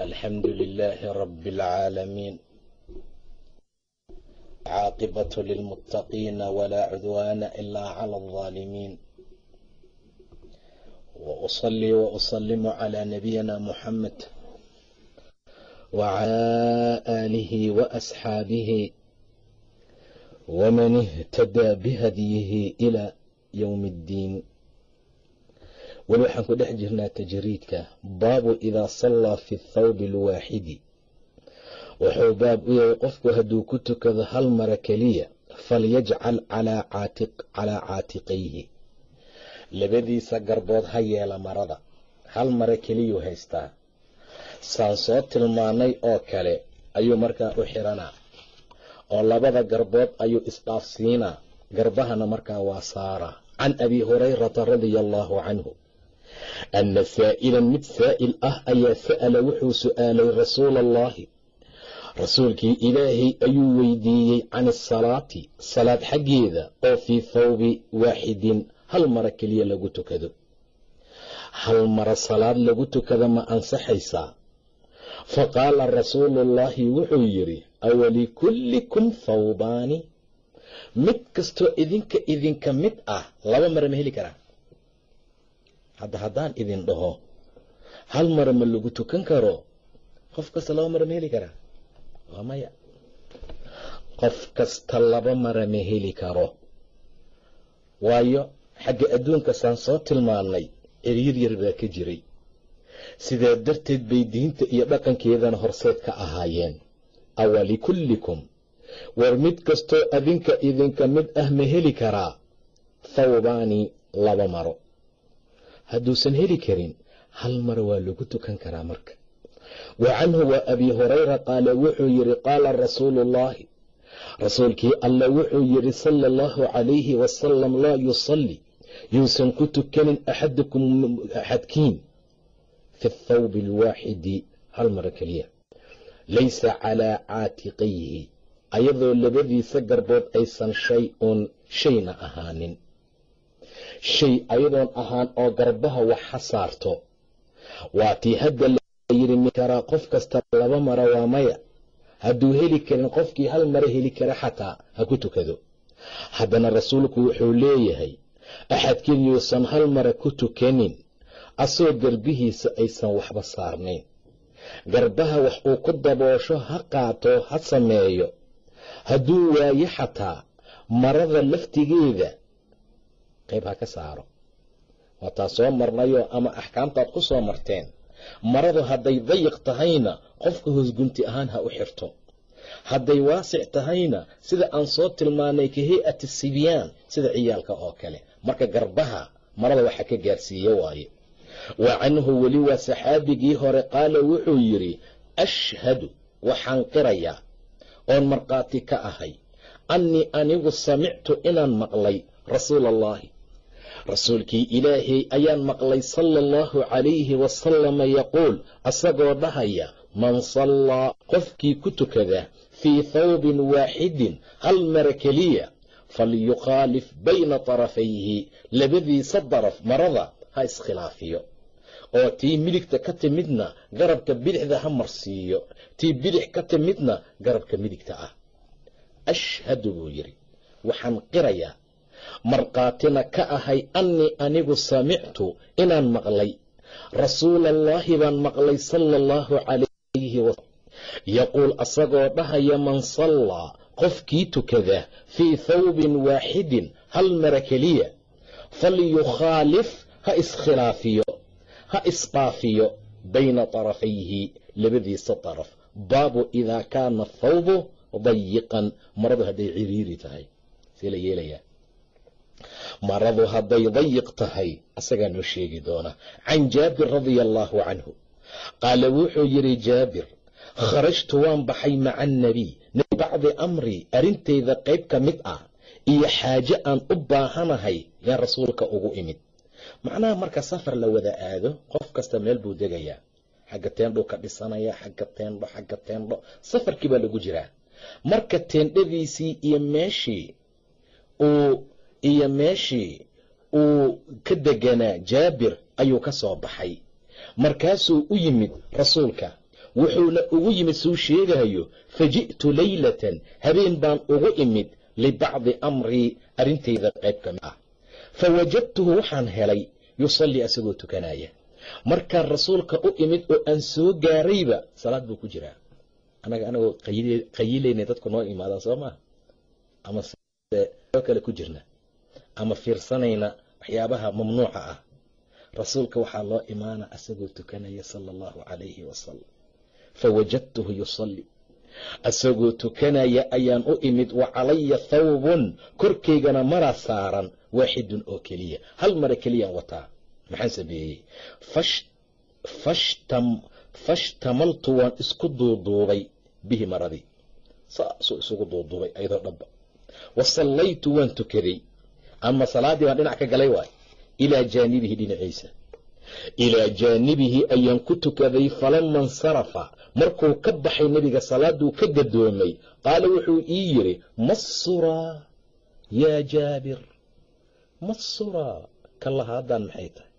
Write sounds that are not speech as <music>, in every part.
الحمد لله رب العالمين عاقبة للمتقين ولا عدوان إلا على الظالمين وأصلي وأسلم على نبينا محمد وعلى آله وأصحابه ومن اهتدى بهديه إلى يوم الدين weli waxaan ku dhex jirnaa tajriidka baabu idaa sallaa fi thawbi alwaaxidi. Wuxuu baab u yahay qofku hadduu ku tukado hal mara keliya falyajcal calaa caatiqayhi. Labadiisa garbood ha yeela marada. Hal mara keliyuu haystaa. Saan soo tilmaanay oo kale ayuu markaa u xiranaa. Oo labada garbood ayuu isdhaafsiinaa garbahana markaa waa saaraa. Can abi hurayrata radia allaahu canhu anna saa'ilan mid saa'il ah ayaa sa'ala wuxuu su'aalay rasuula allaahi rasuulkii ilaahay ayuu weydiiyey can asalaati salaad xaggeeda oo fii thawbi waaxidin hal mara keliya lagu tukado hal mara salaad lagu tukada ma ansaxaysaa fa qaala rasuuluullaahi wuxuu yidhi awalikullikum thawbaani mid kastoo idinka idinka mid ah laba mara ma heli karaa hadda haddaan idin dhaho hal mara ma lagu tukan karo? Qof kasta laba mara ma heli karaa waa maya. Qof kasta laba mara ma heli karo? Waayo xagga adduunka saan soo tilmaannay eryar yar baa ka jiray. Sidaa darteed bay diinta iyo dhaqankeedana horseed ka ahaayeen. Awalikullikum war mid kastoo adinka idinka mid ah ma heli karaa? Thawbaani laba maro hadduusan heli karin hal mara waa lagu tukan karaa marka. Wa canhu waa abi hurayra qaala wuxuu yidhi qaala rasuuluullaahi rasuulkii alla wuxuu yidhi sala allahu calayhi wasalam laa yusalli yuusan ku tukanin axadukum axadkiin fi thawbi alwaaxidi hal mara keliya. Laysa calaa caatiqayhi ayadoo labadiisa garbood aysan shay uun shayna ahaanin shay ayadoon ahaan oo garbaha wax ha saarto. Waa tii hadda la yidhi mi karaa qof kasta laba mara waa maya. Hadduu heli karin qofkii hal mara heli kara xataa ha ku tukado. Haddana rasuulku wuxuu leeyahay axadkiin yuusan hal mara ku tukanin asoo garbihiisa aysan waxba saarnayn garbaha wax uu ku daboosho ha qaato ha sameeyo. Hadduu waayo xataa marada laftigeeda qayb ha ka saaro. Waataa soo marnayoo ama axkaamtaad ku soo marteen. Maradu hadday dayiq tahayna qofka hoosgunti ahaan ha u xirto. Hadday waasic tahayna sida aan soo tilmaanay ka hay'ati sibyaan sida ciyaalka oo kale. Marka garbaha marada waxa ka gaarsiiye waaye. Wa canhu weli waa saxaabigii hore qaala wuxuu yidhi ashhadu waxaan qirayaa oon markhaati ka ahay annii anigu samictu inaan maqlay rasuula allaahi rasuulkii ilaahay ayaan maqlay sala allahu calayhi wasalama yaquul asagoo dhahaya man sallaa qofkii ku tukada fii thawbin waaxidin hal mara keliya falyukhaalif bayna tarafayhi labadiisa daraf marada ha iskhilaafiyo oo tii midigta ka timidna garabka bidixda ha marsiiyo tii bidix ka timidna garabka midigta ah. Ashhadu buu yidhi waxaan qirayaa markhaatina ka ahay annii anigu samictu inaan maqlay. Rasuulallaahi baan maqlay sala allahu calayhi wasalam yaquul asagoo dhahaya man sallaa qofkii tukada fii thawbin waaxidin hal mara keliya. Falyukhaalif ha iskhilaafiyo ha isdhaafiyo bayna tarafayhi. Labadiisa daraf baabu idaa kaana athawbu dayiqan. Maradu hadday ciriiri tahay. See la yeelayaa maradu hadday dayiq tahay asagaa noo sheegi doona. Can jaabir radia allaahu canhu qaala wuxuu yidhi jaabir kharajtu waan baxay maca annabiy nebi bacdi amrii arrintayda qayb ka mid ah iyo xaaje aan u baahanahay yaa rasuulka ugu imid. Macnaha marka safar la wada aado qof kasta meel buu degayaa. Xagga teendhuu ka dhisanaya xagga teendho xagga teendho safarkii baa lagu jiraa. Marka teendhadiisii iyo meeshii uu iyo meeshii uu ka deganaa jaabir ayuu ka soo baxay. Markaasuu u yimid rasuulka wuxuuna ugu yimid suu sheegayo faji'tu leylatan habeen baan ugu imid libacdi amrii arrintayda qayb ka mid ah. Fa wajadtuhu waxaan helay yusallii asagoo tukanaya markaan rasuulka u imid oo aan soo gaarayba salaad buu ku jiraa. Anaga anagoo qayilaynay dadku noo imaadaan soo maa ama kale ku jirna ama fiirsanayna waxyaabaha mamnuuca ah. Rasuulka waxaa loo imaana asagoo tukanaya sala allahu calayhi wasalam fa wajadtuhu yusalli. Asagoo tukanaya ayaan u imid wa calaya thawbun korkaygana maraa saaran waaxidun oo keliya. Hal mara keliyaan wataa. Maxaan sameeyey? Fashtamaltu waan isku duuduubay bihi maradii saasuu isugu duuduubay ayadoo dhabba wa waan tukaday ama salaaddii baan dhinac ka galay waay. Ilaa jaanibihi dhinaciisa. Ilaa jaanibihi ayaan ku tukaday falama insarafa markuu ka baxay nebiga salaaduu ka gadoomay. Qaala wuxuu ii yidhi massuraa yaa jaabir massuraa ka lahaadaan maxay tahay?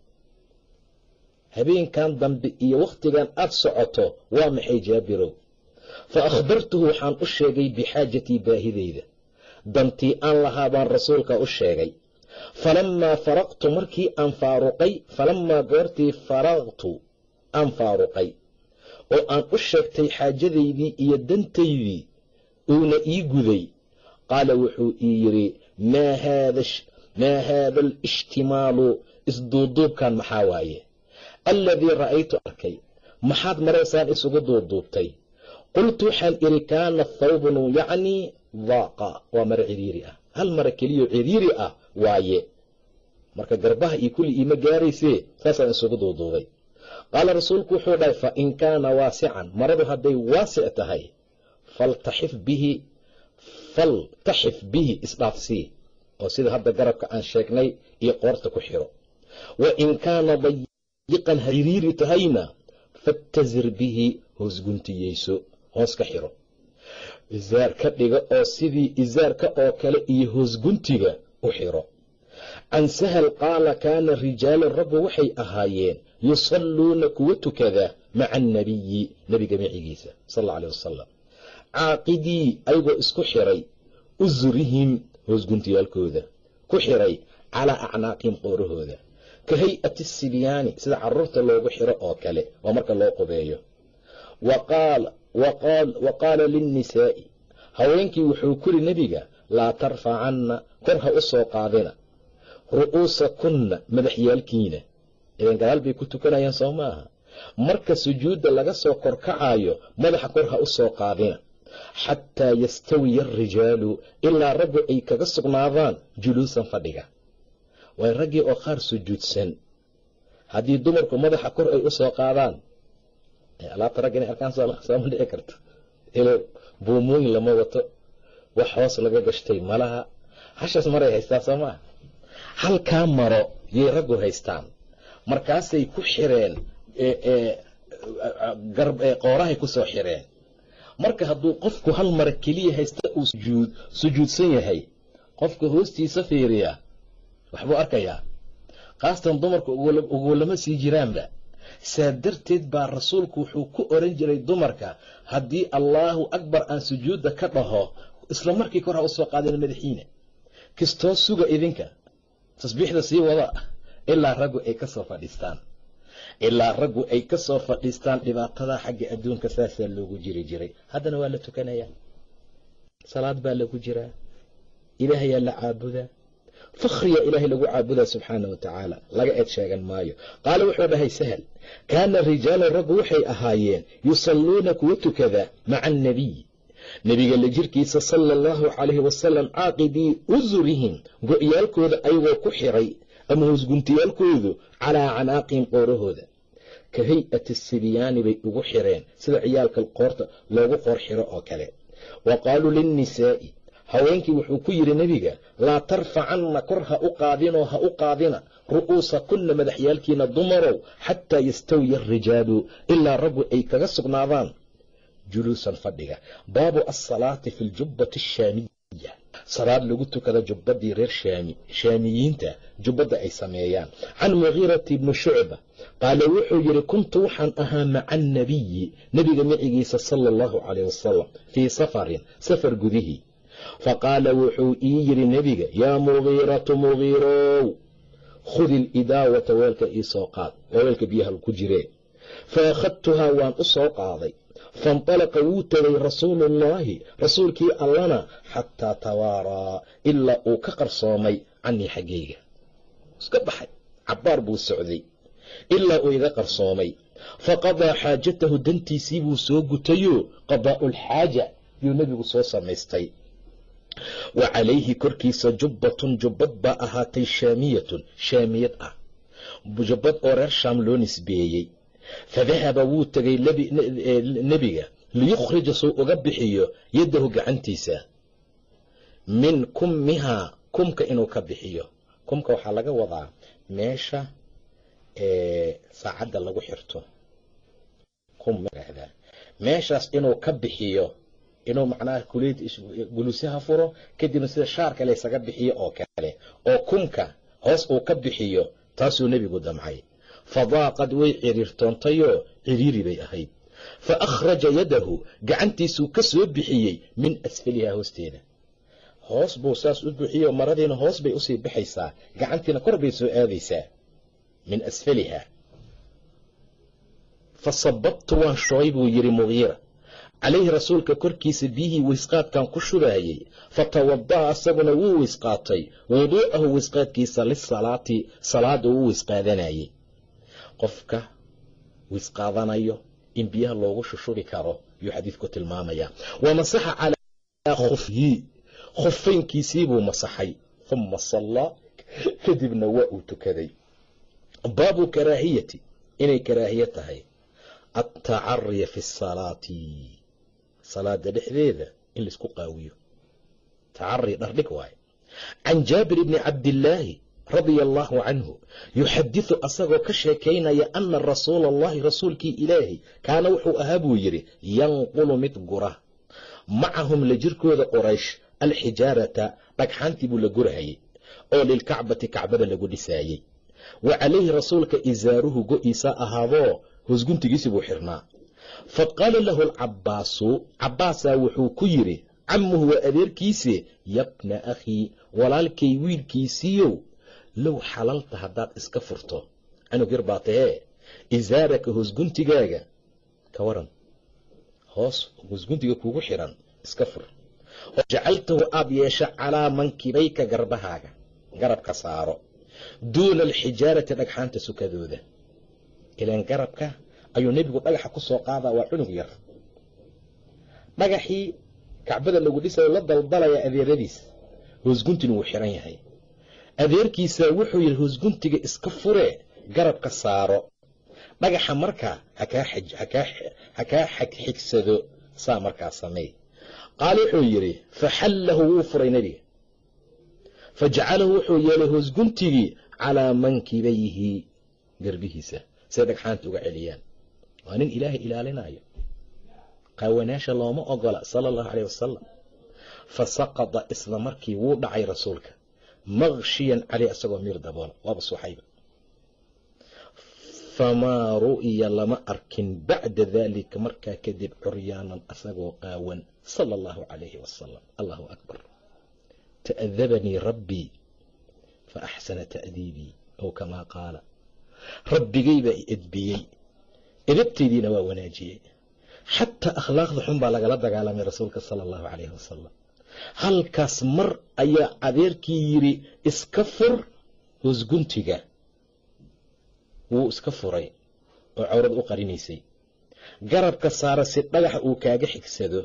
Habeenkan dambe iyo wakhtigan aad socoto waa maxay jaabirow? Fa akhbartuhu waxaan u sheegay bixaajatii baahidayda dantii aan lahaa baan rasuulka u sheegay. Falammaa faraqtu markii aan faaruqay falammaa goortii faraqtu aan faaruqay. Oo aan u sheegtay xaajadaydii iyo dantaydii uuna ii guday. Qaala wuxuu ii yidhi maa haada alishtimaalu isduuduubkan maxaa waaye? Alladii ra'aytu arkay maxaad maraysaan isugu duuduubtay. Qultu waxaan idhi kaana thawbun yacnii daaqa waa mare ciriiri ah. Hal mare keliyo ciriiri ah waaye. Marka garbaha iyo kulli iima gaaraysee saasaan isugu duuduubay. Qaala rasuulku wuxuu dhahay fa in kaana waasican. Maradu hadday waasic tahay faltaxif bihi faltaxif bihi isdhaafsii. Oo sida hadda garabka aan sheegnay iyo qoorta ku xiro. Wa in kaana dayiqan hariiri tahayna fattazir bihi hoos guntiyeyso hoos ka xiro izaar ka dhiga oo sidii izaarka oo kale iyo hoos guntiga u xiro. Can sahal qaala kaana rijaalan rabbu waxay ahaayeen yusalluuna kuwa tukada maca annabiyi nebiga micigiisa sal alla aleh wasalam caaqidii ayagoo isku xiray usurihim hoosguntiyaalkooda ku xiray calaa acnaaqihim qoorahooda. Ka hay'ati sibyaani sida carruurta loogu xiro oo kale waa marka loo qubeeyo. Wa qaala linnisaa'i haweenkii wuxuu kuri nebiga laa tarfacanna kor ha u soo qaadina ru'uusa kunna madaxyaalkiina. Idan gadaal bay ku tukanayaan soo maaha. Marka sujuudda laga soo korkacaayo madaxa kor ha u soo qaadina. Xataa yastawiya arijaalu ilaa raggu ay kaga sugnaadaan juluusan fadhiga. Way raggii oo qaar sujuudsan. Haddii dumarku madaxa kor ay u soo qaadaan alaabta ragga inay arkaan sooma dhici karto. Ilo buumooyin lama wato. Wax hoos laga gashtay malaha. Hashaas maray haystaa soo maaha halkaa maro yay raggu haystaan. Markaasay ku xireen qoorahay ku soo xireen. Marka hadduu qofku hal mara keliya haysta uu sujuud sujuudsan yahay qofka hoostiisa fiiriya waxbuu arkayaa. Khaasatan dumarka ugulama sii jiraanba saa darteed baa rasuulku wuxuu ku oran jiray dumarka haddii allaahu akbar aan sujuudda ka dhaho isla markii kor ha u soo qaadeen madaxiina kastoo suga idinka. Tasbiixda sii wada ilaa raggu ay ka soo fadhiistaan. Ilaa raggu ay ka soo fadhiistaan dhibaatada xagga adduunka saasaa loogu jiri jiray. Haddana waa la tukanayaa. Salaad baa lagu jiraa. Ilaahayaa la caabudaa fakhriya ilaahay lagu caabudaa subxaana wa tacaala laga eed sheegan maayo qaala wuxuu dhahay sahal kaana rijaalan raggu waxay ahaayeen yusalluuna kuwa tukada maca annabiy nebiga la jirkiisa sala allahu calayhi wasalam caaqidii usurihim go-yaalkooda ayagoo ku xiray ama hoosguntiyaalkoodu calaa canaaqihim qoorahooda ka hay'ati sibyaani bay ugu xireen sida ciyaalka qoorta loogu qoor xiro oo kale wa qaaluu linnisaa'i haweenkii wuxuu ku yidhi nebiga laa tarfacanna kor ha u qaadinoo ha u qaadina ru'uusa kunna madaxyaalkiina dumarow xataa yastawiya arijaalu ilaa raggu ay kaga sugnaadaan. Juluusan fadhiga baabu asalaati fi ljubbati ashaamiya salaad lagu tukada jubbadii reer shaami shaamiyiinta jubbadda ay sameeyaan. Can mugiirati bni shucba qaala wuxuu yidhi kuntu waxaan ahaa maca annabiyi nebiga micigiisa sala allahu calayh wasalam fii safarin safar gudihii faqaala wuxuu ii yidhi nebiga yaa mugiiratu mugiirow khudi lidaawata weelka ii soo qaad waa weelka biyaha ku jiree fa akhadtuhaa waan u soo qaaday faintalaqa wuu tegay rasuuluullaahi rasuulkii allana xataa tawaaraa ilaa uu ka qarsoomay canii xaggayga iska baxay cabbaar buu socday ilaa uu iga qarsoomay faqadaa xaajatahu dantiisii buu soo gutayo qadaa'u lxaaja yuu nebigu soo samaystay wa calayhi korkiisa jubbatun jubbad baa ahaatay shaamiyatun shaamiyad ah. Jubbad oo reer shaam loo nisbeeyey. Fadahaba wuu tegay nebiga liyukhrija suu uga bixiyo yaddahu gacantiisa. Min kummihaa kumka inuu ka bixiyo. Kumka waxaa laga wadaa meesha saacadda lagu xirto. Meeshaas inuu ka bixiyo inuu macnaha guluusaha furo kadibna sida shaarka laysaga bixiyo oo kale oo kumka hoos uu ka bixiyo taasuu nebigu damcay. Fadaaqad way ciriirtoontayoo ciriiri bay ahayd. Fa akhraja yadahu gacantiisuu ka soo bixiyey min asfalihaa hoosteeda. Hoos buu saas u bixiyo maradiina hoos bay u sii baxaysaa gacantiina kor bay soo aadaysaa min asfaliha. Fa sababtu waan shooy buu yidhi mugiira calayhi rasuulka korkiisa biyihii weysqaadkan ku shubaayey fatawada'a asaguna wuu weysqaatay wuduu'ahu weysqaadkiisa lisalaati salaada uu weysqaadanayey qofka weysqaadanayo in biyaha loogu shushubi karo yuu xadiidku tilmaamayaa wa masaxa calaa khufyi khufeynkiisiibuu masaxay uma sallaa kadibna waa uu tukaday baabu karaahiyati inay karaahiye tahay attacariya fi salaati salaada dhexdeeda in la isku qaawiyo. Tacari dhardhig waaye can jaabir bni cabdillaahi radia allaahu canhu yuxadidu asagoo ka sheekaynaya ana rasuula allahi rasuulkii ilaahi kaana wuxuu ahaa buu yidhi yanqulu mid gura. Macahum la jirkooda qoraysh alxijaarata dhagxaantii buu la gurahayey oo lilkacbati kacbada lagu dhisaayey wa calayhi rasuulka isaaruhu go-iisa ahaadoo hoosguntigiisii buu xirnaa fa qaala lahu alcabbaasu cabbaasaa wuxuu ku yidhi camuhu waa adeerkiise yabna akhii walaalkay wiilkiisiiyow low xalalta haddaad iska furto. Canug yar baa tahee isaaraka hoosguntigaaga ka waran hoos hoosguntiga kuugu xiran iska fur. Oo jacaltahu aad yeesha calaa mankibayka garbahaaga garabka saaro duuna alxijaarati dhagxaanta sukadooda. Ilaan garabka ayuu nebigu dhagaxa ku soo qaadaa waa cunug yar. Dhagaxii kacbada lagu dhisayo la daldalaya adeeradiis hoosguntin wuu xiran yahay. Adeerkiisaa wuxuu yidhi hoosguntiga iska furee garabka saaro. Dhagaxa markaa ha kaa xigxigsado saa markaa samey qaal wuxuu yidhi faxallahu wuu furay nebiga fa jacalahu wuxuu yeelay hoosguntigii calaa mankibayhi garbihiisa say dhagxaanta uga celiyaan waa nin ilaahay ilaalinayo qaawanaasha looma ogola sala allahu caleyh wasalam fa saqada isla markii wuu dhacay rasuulka. Makshiyan caleyh isagoo miir daboola waaba suuxayba famaa ru'ya lama arkin bacda daalika markaa kadib curyaanan asagoo qaawan sala allahu calayhi wasalam allahu akbar. Ta'adabanii rabbii fa axsana ta'diibii ow kamaa qaala. Rabbigay baa i edbiyey edabtaydiina waa wanaajiyey. Xataa akhlaaqda xun baa lagala dagaalamay rasuulka sala allahu calayhi wasalam halkaas mar ayaa adeerkii yidhi iska fur hoosguntiga wuu iska furay oo cawrad u qarinaysay. Garabka saara si dhagaxa uu kaaga xigsado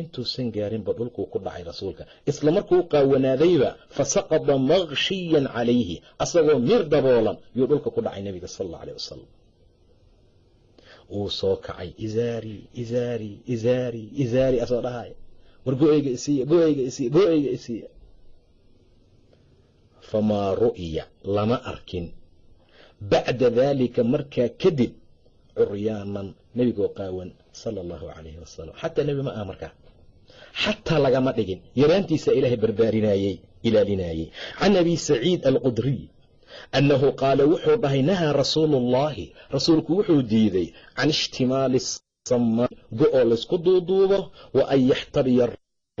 intuusan gaarinba dhulkuu ku dhacay rasuulka. Isla markuu qaawanaadayba fa saqada makshiyan calayhi asagoo mir daboolan yuu dhulka ku dhacay nebiga sala allau aleh wasalam wuu soo kacay. Izaari izaari izaari izaari asoo dhahaya war go-eyga isiiya go-eyga isiiya go-eyga isiiya famaa ru'ya lama arkin. Bacda daalika markaa kadib curyaanan nebigoo qaawan sala allahu calayhi wasalam xataa nebi ma aha markaa. Xataa lagama dhigin. Yaraantiisa ilaahay barbaarinayey ilaalinayey. Can abi saciid alqudriy annahu qaala wuxuu dhahay nahaa rasuulu ullaahi rasuulku wuxuu diiday can ishtimaali samaa go-oo laysku duuduubo wa an yaxtabiya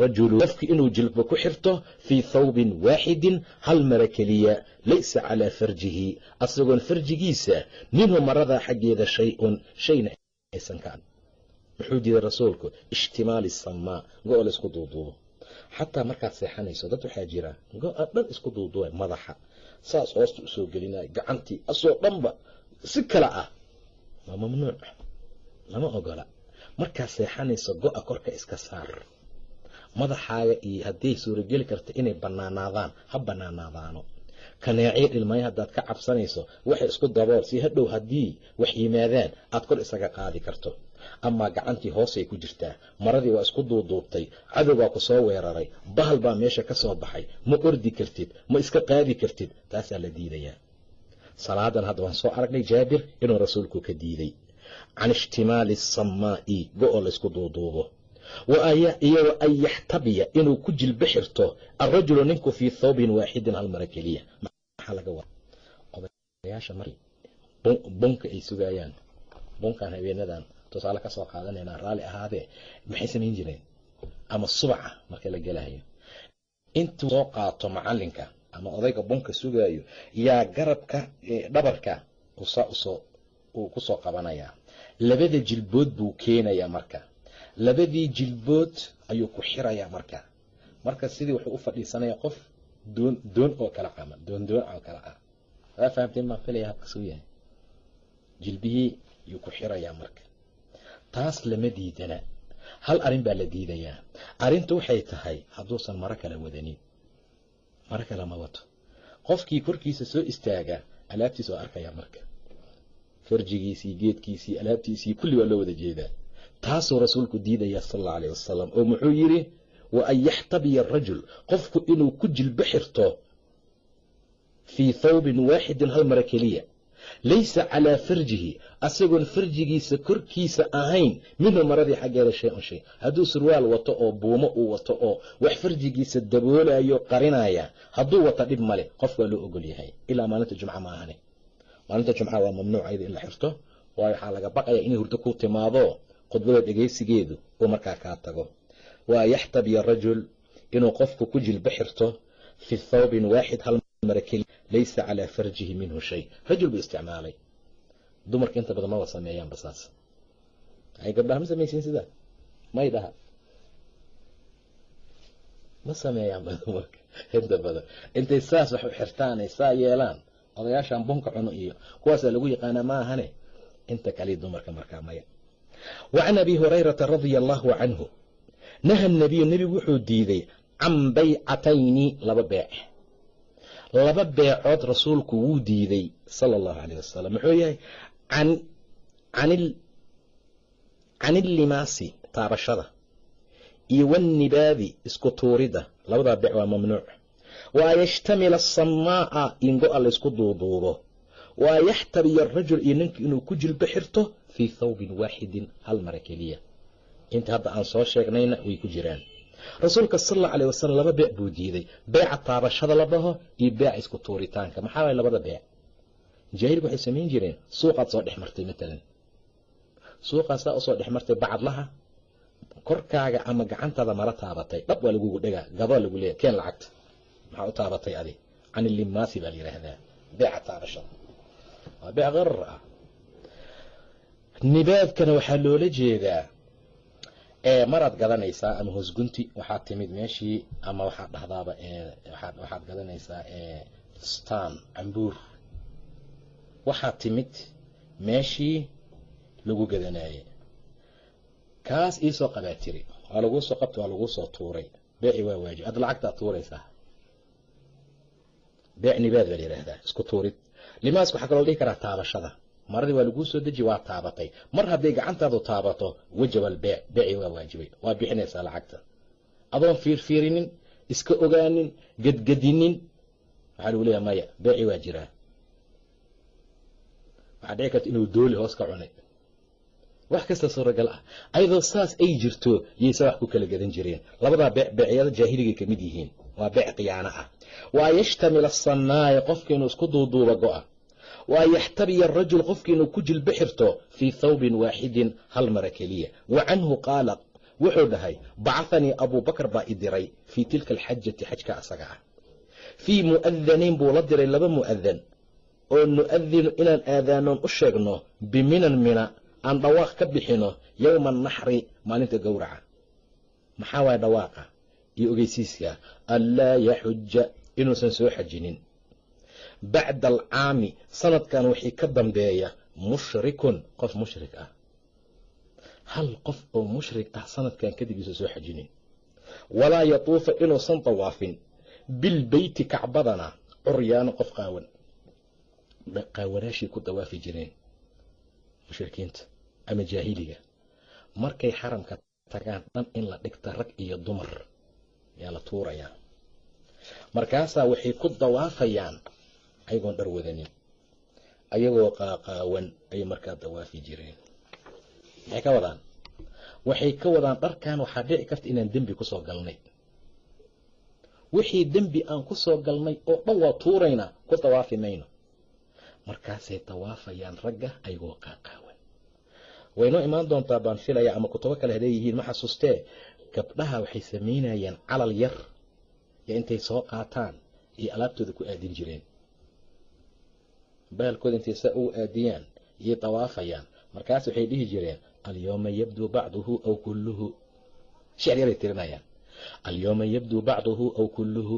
rajulu qofki inuu jilba ku xirto fii thawbin waaxidin hal mara keliya laysa calaa farjihi asagoon farjigiisa minhu maradaa xaggeeda shay-un shayna aysan kaan muxuu diiday rasuulku ishtimaali samaa go-o laysku duuduubo xataa markaad seexanayso dad waxaa jira go-a dhan isku duuduuba madaxa saas hoosta u soo gelinaya gacantii asoo dhanba si kale ah. Waa mamnuuc. Lama ogola. Markaad seexanayso go-a korka iska saar. Madaxaaga iyo hadday suurageli karta inay banaanaadaan ha banaanaadaano kaneecii dhilmaya haddaad ka cabsanayso waxay isku dabool. Si hadhow haddii wax yimaadaan aad kor isaga qaadi karto amaa gacantii hoosay ku jirtaa. Maradii waa isku duuduubtay cadowbaa ku soo weeraray. Bahal baa meesha ka soo baxay. Ma ordi kartid ma iska qaadi kartid. Taasaa la diidayaa. Salaadan hadda waan soo aragnay jaabir inuu rasuulku ka diiday. Can ishtimaali samaa'i go-oo laysku duuduubo iyo an yaxtabiya inuu ku jilba xirto. Alrajulu ninku fii thawbin waaxidin hal keliya. Bunka ay sugayaan. Bunkan habeenadan tusaale ka soo qaadanaynaa raalli ahaadee maxay samayn jireen? Ama subaca marka la gelayo intuu soo qaato macalinka ama odayga bunka sugaayo yaa garabka dhabarka uu ku soo qabanayaa labada jilbood buu keenayaa marka. Labadii jilbood ayuu ku xirayaa marka. Marka sidii wuxuu u fadhiisanaya qof doon oo kale camal doondoon oo kale ah. Waa fahamteen baan filaya habkasuu yahay. Jilbihii yuu ku xirayaa marka taas lama diidana. Hal arrin baa la diidayaa? Arrintu waxay tahay hadduusan maro kale wadanin. Maro kale ma wato. Qofkii korkiisa soo istaaga alaabtiisa waa arkayaa marka. Farjigiisii geedkiisii alaabtiisii kulli waa loo wada jeedaa. Taasuu rasuulku diidaya sal alla alayh wasalam oo muxuu yidhi wa an yaxtabiya arajul qofku inuu ku jilbo xirto fii thawbin waaxidin hal mara keliya laysa calaa farjihi asagoon farjigiisa korkiisa ahayn minhu maradii xaggeeda shay un shay hadduu surwaal wato oo buumo uu wato oo wax farjigiisa daboolayo qarinaya hadduu wata dhib male qof waa loo ogol yahay ilaa maalinta jumca ma maalinta jumca waa mamnuuc ayada in la xirto waayo waxaa laga baqaya inay hurdo ku timaado khudbada dhegaysigeedu uu markaa kaa tago waa yaxtabiya rajul inuu qofku ku jilbo xirto fi thawbin waaxid hal laysa calaa farjihi minhu shay. Rajul buu isticmaalay. Dumarka inta badan maba sameeyaanba saas ay gabdhaha ma samaysiin sidaa may dhaha. Ma sameeyaanba dumarka inta badan? Intay saas wax u xirtaanay saa yeelaan. Odayaashan bunka cuno iyo kuwaasaa lagu yaqaanaa ma ahane. Inta kale dumarka markaa maya. Wacan abi hurayrata radia allaahu canhu naha nabiyu nebigu wuxuu diiday can baycatayni laba beec laba beecood rasuulku wuu diiday sala allahu calayh wasalam muxuu yahay? Can illimaasi taabashada. Iyo wannibaadi isku tuurida. Labadaa beec waa mamnuuc. Wa an yashtamila asamaa'a in go-a laysku duuduubo. Wa an yaxtabiya arajul iyo ninka inuu ku jilbo xirto fii thawbin waaxidin hal mara keliya. Inta hadda aan soo sheegnayna way ku jiraan rasuulka sal alla alay wasalam laba beec buu diiday. Beeca taabashada la dhaho iyo beeca isku tuuritaanka. Maxaa waay labada beec jaahilku waxay samayn jireen. Suuqaad soo dhex martay matalan suuqaad saa u soo dhex martay bacadlaha korkaaga ama gacantaada mara taabatay. Dhab waa lagugu dhegaa. Gadoo lagu leeya keen lacagta maxaa u taabatay adi can illimaasi baa la yidhaahdaa beeca taabashada. Waa beec qarar ah nibaadkana waxaa loola jeedaa maraad gadanaysaa ama hoosgunti waxaad timid meeshii ama waxaad dhahdaaba waxaad gadanaysaa stan cambuur. Waxaad timid meeshii lagu gadanaayey kaas iisoo qabaa tiri waa laguu soo qabta waa laguu soo tuuray. Beeci waa waajib ad lacagtaad tuuraysaa. Beec nibaad baa la yidhaahdaa isku tuurid. Limaasku waxaa kaloo dhihi karaa taabashada maradii waa laguu soo deji waa taabatay. Mar hadday gacantaadu taabato wajaba albeec beeci waa waajibay. Waa bixinaysaa lacagta. Adoon fiirfiirinin iska ogaanin gedgedinin. Waxaa lagu leeyahay maya beeci waa jiraa. Waxaa dhici karta inuu dooli hoos ka cunay. Wax kasta suuragal ah. Ayadoo saas ay jirto yaysa wax ku kala gadan jireen. Labadaa beec beecyada jaahiligay ka mid yihiin. Waa beec khiyaano ah. Waa yashtamil asanaa'i qofkiinuu isku duuduuba go'a waa yaxtabiya arajul qofkiinuu ku jilba xirto fii thawbin waaxidin hal mara keliya wa canhu qaala wuxuu dhahay bacahanii abuubakar baa i diray fii tilka alxajati xajka asaga ah fii mu'adaniin buu la diray laba mu'adan oo nu'adinu inaan aadaanoon u sheegno biminan mina aan dhawaaq ka bixino yowma annaxri maalinta gowraca maxaa waaya dhawaaqa iyo ogeysiiska anlaa yaxuja inuusan soo xajinin bacda alcaami sanadkan wixii ka dambeeya mushrikun qof mushrik ah. Hal qof oo mushrik ah sanadkan kadib iuusan soo xajinin. Walaa yatuufa inuusan dawaafin bilbeyti kacbadana curyaano qof qaawan. Qaawanaashii ku dawaafi jireen. Mushrikiinta ama jaahiliga markay xaramka tagaan dhan in la dhigta rag iyo dumar yaa la tuurayaa markaasaa waxay ku dawaafayaan ayagoon dhar wadanin. Ayagoo qaaqaawan ayay markaa dawaafi jireen. Maxay ka wadaan? Waxay ka wadaan dharkan waxaa dhici karta inaan dembi ku soo galnay. Wixii dembi aan ku soo galnay oo dhan waa tuuraynaa ku dawaafi mayno. Markaasay dawaafayaan ragga ayagoo qaaqaawan. Waynoo imaan doontaa baan filaya ama kutubo kale haleeyihiin ma xasuustee gabdhaha waxay samaynayeen calal yar yo intay soo qaataan iyo alaabtooda ku aadin jireen baalkooda intay saa ugu aadiyaan iyay dawaafayaan. Markaas waxay dhihi jireen alyawma yabduu bacduhu aw kulluhu. Shicr yaray tirinayaan. Alyawma yabduu bacduhu aw kulluhu.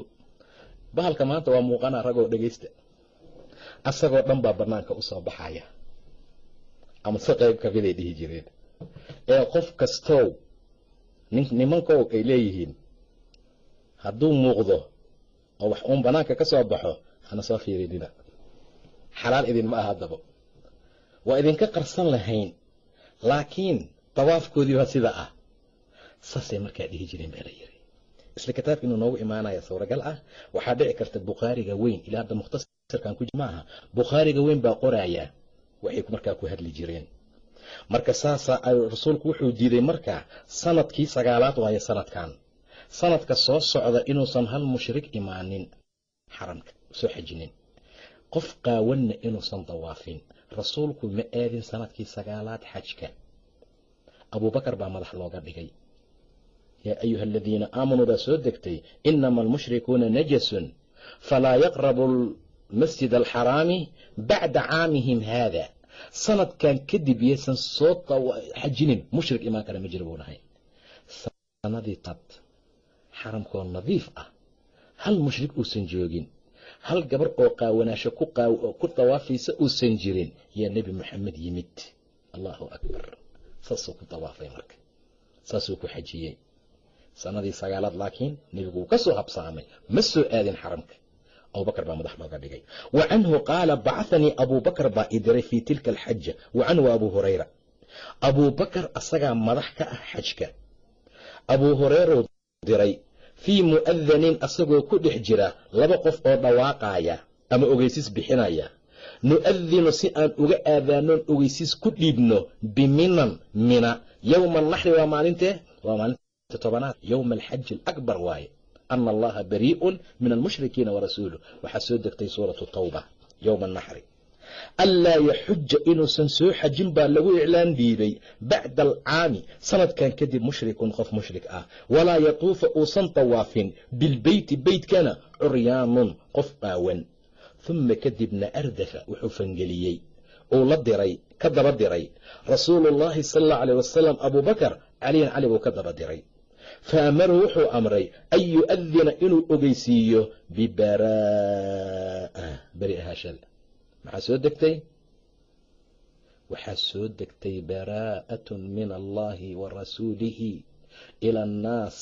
Bahalka maanta waa muuqanaa ragoo dhegaysta. Asagoo dhan baa banaanka u soo baxaya. Ama qayb kamiday dhihi jireen. Ee qof kastow nimankow ay leeyihiin hadduu muuqdo oo wax uun banaanka ka soo baxo hana soo fiirinina xalaal idinma aha haddaba waa idinka qarsan lahayn laakiin dawaafkoodii baa sida ah. Saasay markaa dhihi jireen baa la yiri. Isla kitaabka inuu noogu imaanaya suuragal ah waxaa dhici karta bukhaariga weyn ilaa hadda mukhtasarkan ku maaha. Bukhaariga weyn baa qorayaa waxay markaa ku hadli jireen. Marka saasaa rasuulku wuxuu diiday markaa sannadkii sagaalaad waayo sanadkan. Sanadka soo socda inuusan hal mushrik imaanin xaramka soo xajinin qof qaawanna inuusan dawaafin. Rasuulku ma aadin sannadkii sagaalaad xajka. Abuubakar baa madax looga dhigay. Yaa ayuha aladiina aamanuu baa soo degtay inama almushrikuuna najasun falaa yaqrabu lmasjid alxaraami bacda caamihim haada. Sanadkan kadib yaysan soo xajinin mushrik imaan kara ma jira buu dhahay sanadii tad xaramkoo nadiif ah. Hal mushrik uusan joogin hal gabar oo qaawanaasho ku dawaafaysa uusan jirin yaa nebi moxamed yimid. Allahu akbar. Saasuu ku dawaafay marka. Saasuu ku xajiyey. Sanadii sagaalaad laakiin nebigu wuu ka soo habsaamay ma soo aadin xaramka. Abubakar baa madax looga dhigay. Wa canhu qaala bacahanii abuubakar baa i diray fii tilka alxaja wa canhu abuu hurayra. Abuubakar asagaa madax ka ah xajka. Abuu hureyrow diray fii mu'adanin asagoo ku dhex jira laba qof oo dhawaaqaya ama ogeysiis bixinaya. Nu'adinu si aan uga aadaanoon ogeysiis ku dhiibno biminan mina. Yowma naxri waa maalintee? Waa maalinta tobanaad. Yowma alxaji alakbar waaye. Ana allaha barii'un min almushrikiina warasuuluh waxaa soo degtay suuratu tawba. Yowma anaxri anlaa yaxuja inuusan soo xajin baa lagu iclaan diiday bacda alcaami sanadkan kadib mushrikun qof mushrik ah walaa yatuufa uusan tawaafin bilbeyti beytkana curyaanun qof qaawan uma kadibna ardafa wuxuu fangeliyey uu la diray ka daba diray rasuulu llaahi sala allau alayh wasalam abuubakar caliyan cali buu ka daba diray fa wuxuu amray an yu'adina inuu ogeysiiyo bibaraa'a beri ahaashada maxaa soo degtay? Waxaa soo degtay baraa'atun min allahi wa rasuulihi ila annaas.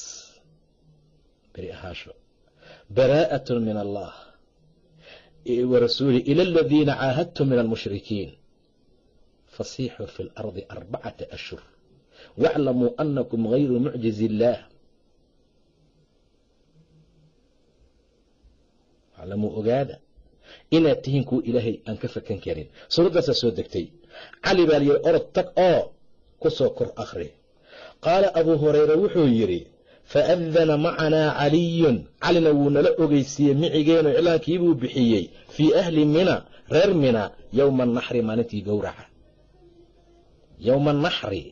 Beri ahaasho. Baraa'atun min allah wa rasuulihi ila aladiina caahadtum min almushrikiin. Fasiixuu fi lardi arbacata ashhur. Waaclamuu anakum gayru mucjizi illaah waclamuu ogaada inaad tihiin kuwa ilaahay aan ka fakan karin. Suuraddaasaa soo degtay cali baa layidhi orod tag oo ku soo kor akhri. Qaala abuu hurayra wuxuu yidhi faadana macanaa caliyun. Calina wuu nala ogeysiiyey micigeenu iclaankiibuu bixiyey fii ahli mina reer mina yowma anaxri maalintii gowraca. Yowma anaxri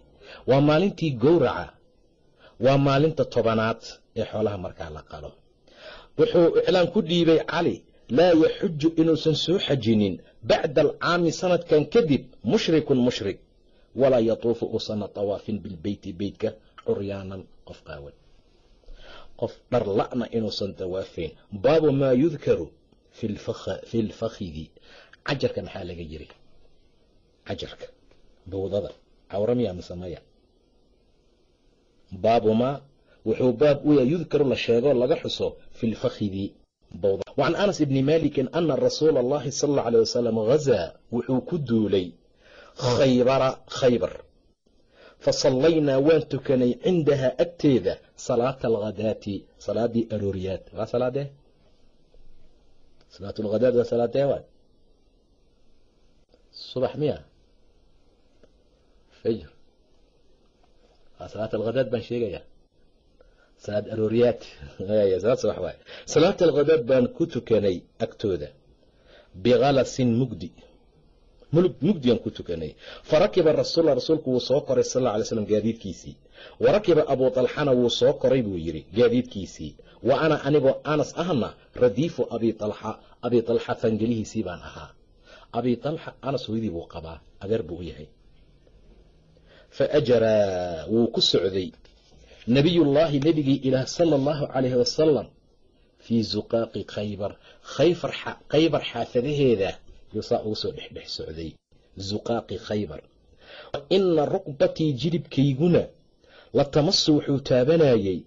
waa maalintii gowraca waa maalinta tobanaad ee xoolaha markaa la qalo. Wuxuu iclaan ku dhiibay cali laa yaxuju inuusan soo xajinin bacda alcaami sanadkan kadib mushrikun mushrik walaa yatuufu uusana tawaafin bilbeyti beytka curyaanan qof qaawan qof dhar la'na inuusan tawaafayn baabu maa yudkaru fi lfakhidi cajarka maxaa laga yiri cajarka bawdada cawra miyaa misamaya baabu maa wuxuu baab u yudkaru la sheego laga xuso fi lfakhidi bawda wacan anas ibni malikin ana rasuula allahi sala allau alيh wasalam hazaa wuxuu ku duulay khaybara khaybar. Fasallaynaa waan tukanay cindaha agteeda salaata alghadaati salaadii arooriyaad. Waa salaadee salaat lghadaat waa salaadee waay subax miya? Fajr. Waa salaat alghadaat baan sheegayaa salaad arooriyaad. Salaad baan ku tukanay agtooda. Bikhalasin mugdi. Mugdigan ku tukanay. Farakiba rasuul rasuulku wuu soo koray sal alla alay slam gaadiidkiisii. Warakiba abuu talxana wuu soo koray buu yidhi gaadiidkiisii. Wa ana anigoo anas ahna radiifu abi talxa abi talxa fangelihiisii baan ahaa. Abi talxa anas hoydii buu qabaa adeer buu u yahay. Fa ajaraa wuu ku socday nabiyullaahi nebigii ilaah sala allahu calayhi wasalam fii zuqaaqi khaybar. Khaybar xaafadaheeda yuu saa ugu soo dhexdhex socday. Zuqaaqi khaybar. Ina rukbatii jilibkayguna la tamasu wuxuu taabanayey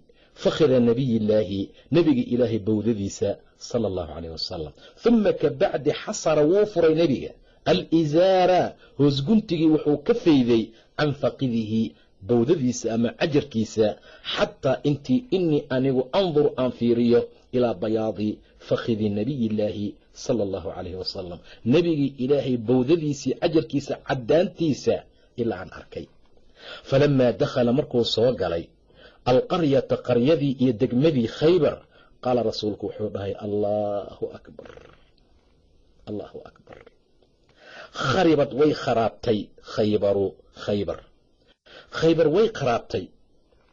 fakhida nebiyillaahi nebiga ilaahay bowdadiisa sala allahu calayh wasalam huma ka bacdi xasara wuu furay nebiga alizaara hoosguntigii wuxuu ka fayday can faqidihi bowdadiisa ama cajarkiisa xataa intii inii anigu anduru aan fiiriyo ilaa bayaadi fakhidi nebiyillaahi sala allahu calayhi wasalam nebigii ilaahay bowdadiisii cajarkiisa caddaantiisa ilaa aan arkay. Falamaa dakhala markuu soo galay alqaryata qaryadii iyo degmadii khaybar qaala rasuulku wuxuu dhahay allaahu akbar allaahu akbar. Kharibad way kharaabtay khaybaru khaybar khaybar way kharaabtay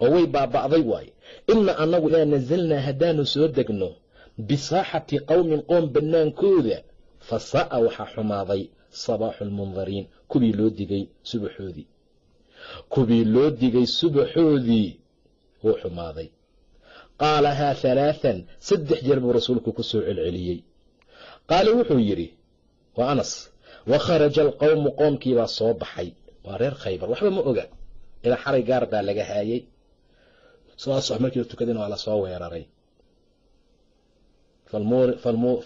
oo way baaba'day waaye ina annagu idaa nasalnaa haddaanu soo degno bisaaxati qowmin qoom bannaankooda fa sa'a waxaa xumaaday sabaaxu lmundariin kuwii loo digay subaxoodii. Kuwii loo digay subaxoodii wuu xumaaday. Qaalahaa halaathan saddex jeer buu rasuulku ku soo celceliyey. Qaale wuxuu yidhi waa anas wa kharaja alqowmu qoomkiibaa soo baxay waa reer khaybar waxba ma oga ilaa xalay gaar baa laga haayay. Soo sox markii la tukadayna waa la soo weeraray.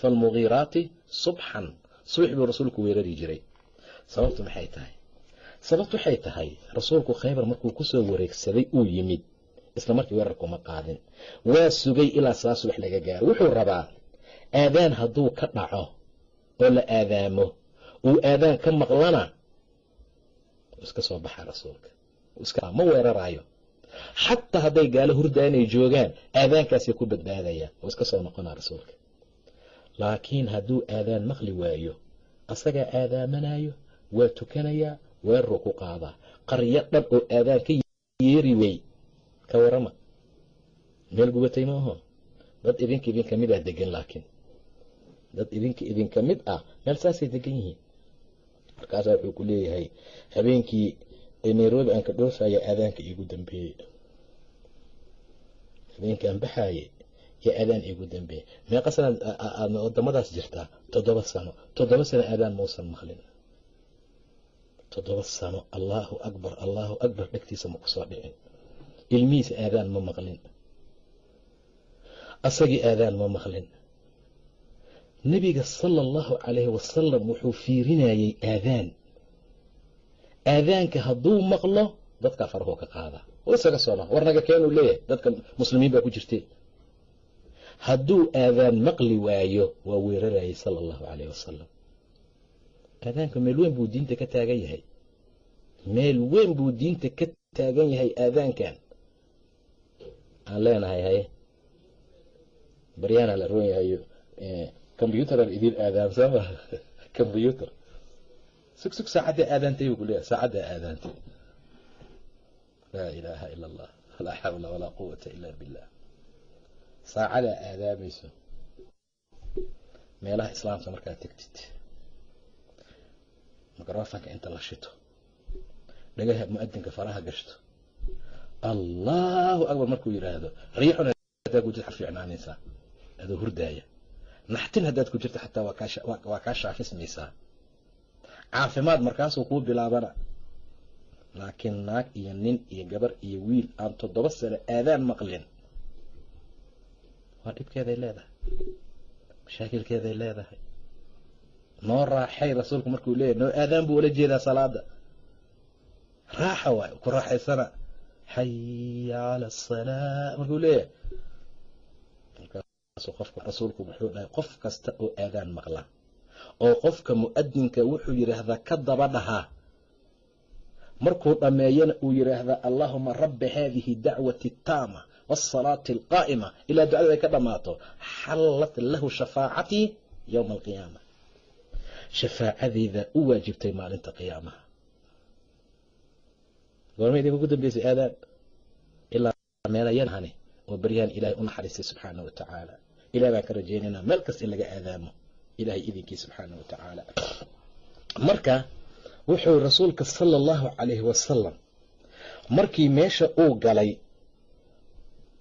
Falmugiiraati subxan. Subax buu rasuulku weerari jiray. Sababtu maxay tahay? Sababtu waxay tahay rasuulku khaybar markuu ku soo wareegsaday uu yimid. Isla markii weerarkuma qaadin. Waa sugay ilaa saa subax laga gaaro wuxuu rabaa aadaan hadduu ka dhaco oo la aadaamo uu aadaan ka maqlana iska soo baxa rasuulka ma weeraraayo. Xataa hadday gaalo hurdaa inay joogaan aadaankaasay ku badbaadayaan oo iska soo noqonaa rasuulka. Laakiin hadduu aadaan maqli waayo asagaa aadaamanayo waa tukanayaa weeraruu ku qaadaa. Qaryo dhan oo aadaan ka yeeri wey. Ka warama meel gubatay maaho dad idinka idinka mid ah degan laakiin. Dad idinka idinka mid ah meel saasay degan yihiin. Markaasaa wuxuu ku leeyahay habeenkii nairobi aan ka dhoofaya aadaanka iigu dambeeyey habeenkaan baxaaye yo aadaan iigu dambeeyey meeqa sana wadamadaas jirtaa toddoba sano. Toddoba sano aadaan mausan maqlin. Toddoba sano allaahu akbar allaahu akbar dhegtiisa ma ku soo dhicin. Ilmihiisa aadaan ma maqlin. Asagii aadaan ma maqlin. Nebiga sala allahu calayhi wasalam wuxuu fiirinayey aadaan aadaanka hadduu maqlo dadkaa farahoo ka qaada. Oo isaga soo dhaha warnaga keenuu leeyahay dadka muslimiin baa ku jirte hadduu aadaan maqli waayo waa weerarayay sala allahu calayh wasalam aadaanka meel weyn buu diinta ka taagan yahay. Meel weyn buu diinta ka taagan yahay aadaankan. Aan leenahay haye. Baryaana la roon yahayo combyuteran idin aadaan sooma <laughs> sug sug saacaddaa aadaantay buu ku leeyahay saacaddaa aadaantay laa ilaaha ila allah laa xawla walaa quwata ila billah saacadaa aadaamayso meelaha islaamka markaad tegtid microfonka inta la shito dhagaha mu'adinka faraha gashto allahu akbar markuu yidhaahdo riixun hadaad ku jirta fiicnaanaysaa adoo hurdaaya naxtin haddaad ku jirta xataa waa kaa shaafismaysaa caafimaad markaasuu kuu bilaabana. Laakiin naag iyo nin iyo gabar iyo wiil aan toddoba sano aadaan maqlin. Waa dhibkeeday leedahay. Mashaakilkeeday leedahay. Noo raaxay rasuulku markuu leeyahy noo aadaan buu ula jeedaa salaada raaxa waay ku raaxaysana. Xaya cala asalaa markuu leeyahay. Markaasu qofku rasuulku wuxuu dhahay qof kasta oo aadaan maqla oo qofka mu'adinka wuxuu yidhaahdaa ka daba dhahaa markuu dhammeeyana uu yidhaahdaa allaahuma rabba haadihi dacwati taama waasalaati alqaa'ima ilaa ducada ay ka dhammaato xallat lahu shafaacatii yowma alqiyaama. Shafaacadeeda u waajibtay maalinta qiyaamaha. Goorma idinku ku dambeysay aadaan? Ilaa meelayahani oo baryahan ilaahay u naxariistay subxaana wa tacaala. Ilahay baan ka rajaynaynaa meel kasta in laga aadaamo ilahay idinkii subxaana wa tacaala marka wuxuu rasuulka sala allahu calayhi wasalam markii meesha uu galay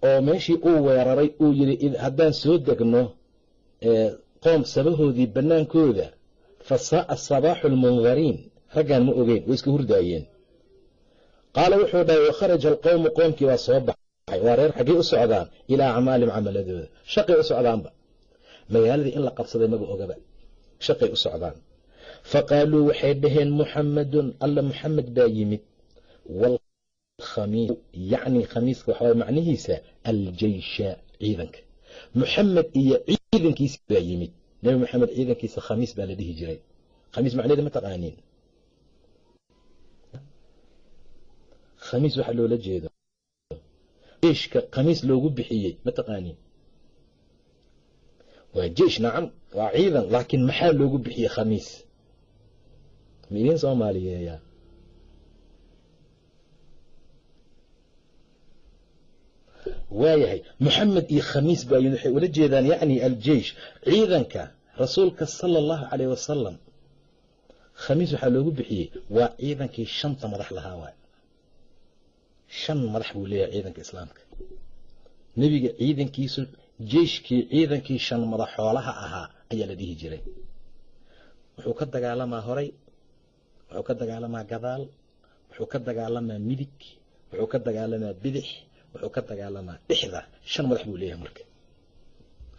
oo meeshii uu weeraray uu yidhi haddaan soo degno qoom sabahoodii bannaankooda fa saa'a sabaaxu lmundariin raggaan ma ogeyn way iska hurdaayeen. Qaala wuxuu dhahay wakharaja alqowmu qoomkii waa soo baxay waa reer xaggay u socdaan ilaa acmaalim camaladooda shaqay u socdaanba magaaladii in la qabsaday maba ogaba. Shaqay u socdaan. Fa qaaluu waxay dhaheen muxammadun alla muxamed baa yimid. Yacni khamiiska waxaa macnihiisa aljeysha ciidanka. Muxamed iyo ciidankiisi baa yimid. Nebi moxamed ciidankiisa khamiis baa la dhihi jiray. Khamiis macnaheeda ma taqaaniin. Khamiis waxaa loola jeedo. Jeyshka khamiis loogu bixiyey ma taqaaniin waa jeish nacam. Waa ciidan laakiin maxaa loogu bixiyey khamiis? Ma idiin soomaaliyeeyaa waayahay moxamed iyo khamiis baa yimid waxay ula jeedaan yacni aljeish ciidanka rasuulka sala allahu calayh wasalam khamiis waxaa loogu bixiyey waa ciidankii shanta madax lahaa waay. Shan madax buu leeyahay ciidanka islaamka. Nebiga ciidankiisu jeyshkii ciidankii shan madax xoolaha ahaa ayaa la dhihi jiray. Wuxuu ka dagaalamaa horay wuxuu ka dagaalamaa gadaal wuxuu ka dagaalamaa midig wuxuu ka dagaalamaa bidix wuxuu ka dagaalamaa dhexda shan madax buu leeyahay marka.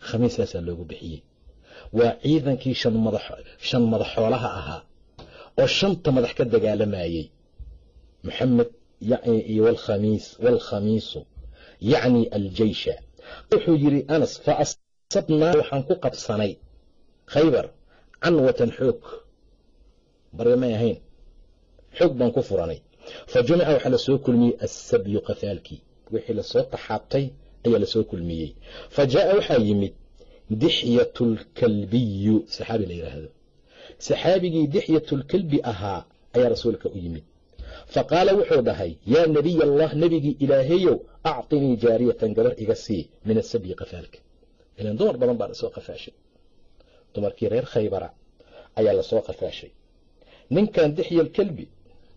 Khamiisaasaa loogu bixiyey. Waa ciidankii shan madax shan madax xoolaha ahaa oo shanta madax ka dagaalamayey moxamed iyo wlkhamiis waalkhamiisu yacni aljeysha wuxuu yidhi anas fa asabnaa waxaan ku qabsanay khaybar canwatan xoog. Barya may ahayn xoog baan ku furanay. Fa jumica waxaa la soo kulmiyey assabyu qafaalkii wixii la soo taxaabtay ayaa la soo kulmiyey. Fa jaa'a waxaa yimid dixyatulkalbiyu saxaabi la yidhaahdo saxaabigii dixyatulkalbi ahaa ayaa rasuulka u yimid. Faqaala wuxuu dhahay yaa nebiy allah nebigii ilaahayow acطinii jaariyatan gabar iga sii min asabyi qafaalka ilan dumar badan baa la soo qafaashay dumarkii reer khaybara ayaa la soo qafaashay ninkan dixyal kelbi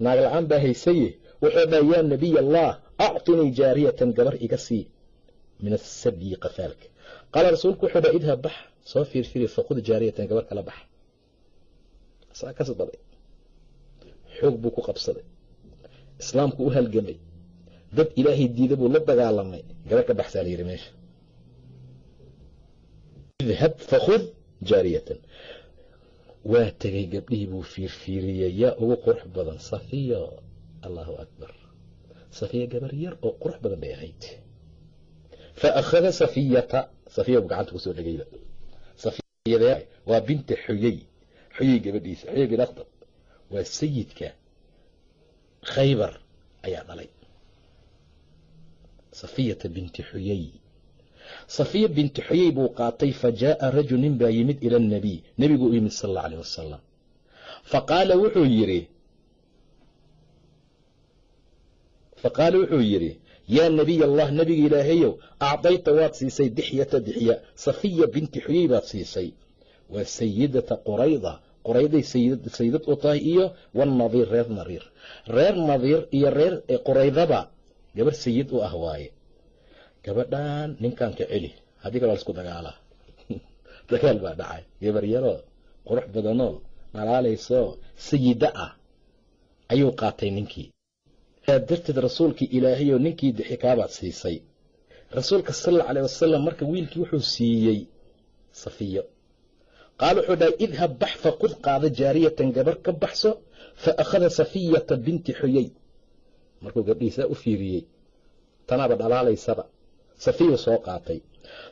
naag la'aan baa haysaye wuxuu dhahay yaa nebiy allah acطinii jaariyatan gabar iga sii min asabyi qafaalka qaala rasuulku wuxuu dhahay idhab bax soo fiirfiri faqud jaariyatan gabar kala bax saa kas baday xoog buu ku qabsaday islaamku u halgamay dad ilaahay diida buu la dagaalamay. Gabar ka baxsaa la meesha. Idhab fakhud jaariyatan. Waa tegay gabdhihii buu fiirfiiriyey yaa ugu qurux badan safiyo allahu akbar. Safiya gabar yar oo qurux badan bay ahayd. Fa akhada safiyata. Safiya buu gacanta ku soo dhegayba safiyada waa binta xuyey xuyey gabadhiisa. Xuyey bin akhdab waa sayidka khaybar ayaa dhalay safiyata binti xuyey safiya binti xuyey buu qaatay fa jaaa rajul nin baa yimid ila annabiy nebigu u yimid sal alla alayh wasalam fa qaala wuxuu yidhi faqaala wuxuu yidhi yaa nabiy allah nebiga ilaahayow acdayta waad siisay dixyata dixya safiya binti xuyey baad siisay. Waa sayidata qurayda qurayday sayidad u tahay iyo wanadiir reer nadiir. Reer nadiir iyo reer quraydaba gabar sayid u ah waaye. Gabadhan ninkan ka celi haddii kale waa dagaalaa <laughs> dagaal baa dhacay. Gabar yaroo qurux badanoo dhalaalayso sayida ah ayuu qaatay ninkii. Darteed rasuulkii ilaahayoo ninkii dixikaabaad siisay. Rasuulka sal alla caleh wasalam marka wiilkii wuxuu siiyey safiyo. Qaal wuxuu dhahay idhab bax faqud qaada jaariyatan gabar ka baxso fa akhada safiyata binti xuyey markuu gabdhihiisaa u fiiriyey tanaaba dhalaalaysaba safiyu soo qaatay.